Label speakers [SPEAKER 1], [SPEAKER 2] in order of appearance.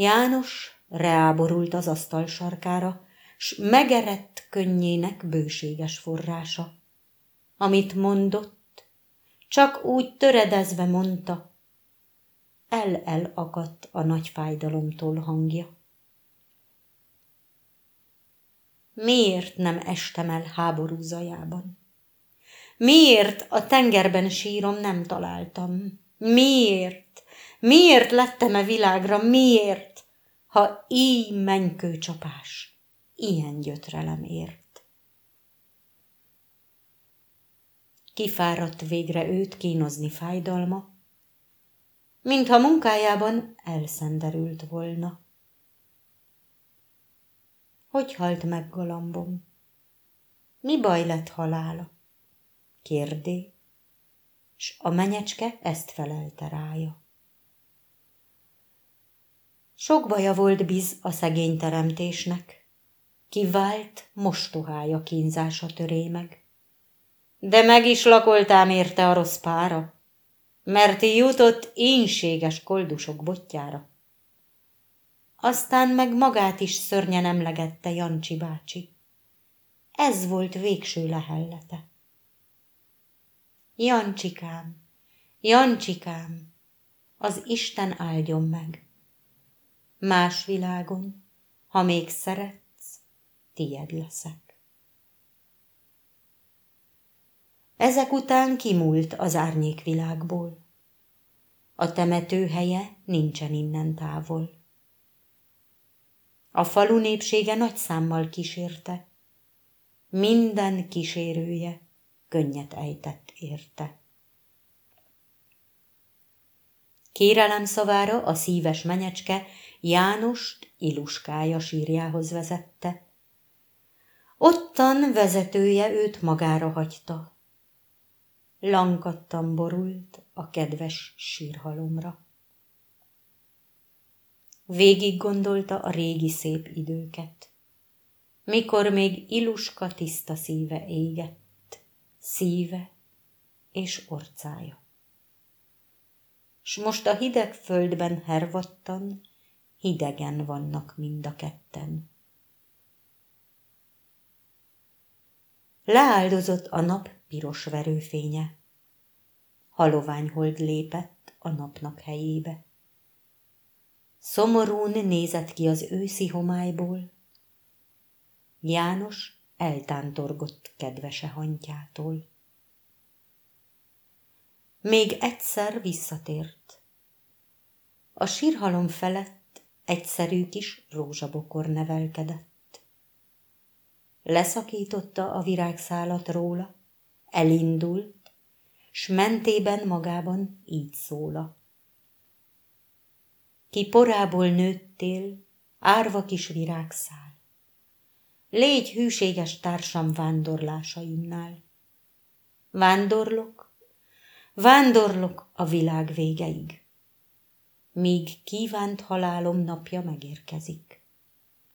[SPEAKER 1] János reáborult az asztal sarkára, s megerett könnyének bőséges forrása. Amit mondott, csak úgy töredezve mondta, el-el akadt a nagy fájdalomtól hangja. Miért nem estem el háború zajában? Miért a tengerben sírom nem találtam? Miért? Miért lettem-e világra? Miért? Ha így mennykő csapás, ilyen gyötrelem ért. Kifáradt végre őt kínozni fájdalma, mintha munkájában elszenderült volna. Hogy halt meg galambom? Mi baj lett halála? Kérdé, s a menyecske ezt felelte rája. Sok baja volt biz a szegény teremtésnek, kivált mostohája kínzása töré meg. De meg is lakoltám érte a rossz pára, mert jutott énséges koldusok botjára. Aztán meg magát is szörnyen emlegette Jancsi bácsi. Ez volt végső lehellete. Jancsikám, Jancsikám, az Isten áldjon meg. Más világon, ha még szeretsz, tied leszek. Ezek után kimúlt az árnyék világból. A temető helye nincsen innen távol. A falu népsége nagy számmal kísérte. Minden kísérője könnyet ejtett érte. Kérelem szavára a szíves menyecske Jánost Iluskája sírjához vezette. Ottan vezetője őt magára hagyta. Lankattan borult a kedves sírhalomra. Végig gondolta a régi szép időket, mikor még Iluska tiszta szíve égett, szíve és orcája. S most a hideg földben hervattan, hidegen vannak mind a ketten. Leáldozott a nap piros verőfénye. Halovány hold lépett a napnak helyébe. Szomorún nézett ki az őszi homályból. János eltántorgott kedvese hantjától. Még egyszer visszatért. A sírhalom felett egyszerű kis rózsabokor nevelkedett. Leszakította a virágszálat róla, elindult, s mentében magában így szóla. Ki porából nőttél, árva kis virágszál. Légy hűséges társam vándorlásaimnál. Vándorlok, vándorlok a világ végeig, míg kívánt halálom napja megérkezik.